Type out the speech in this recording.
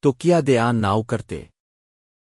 تو کیا دیان ناؤ کرتے؟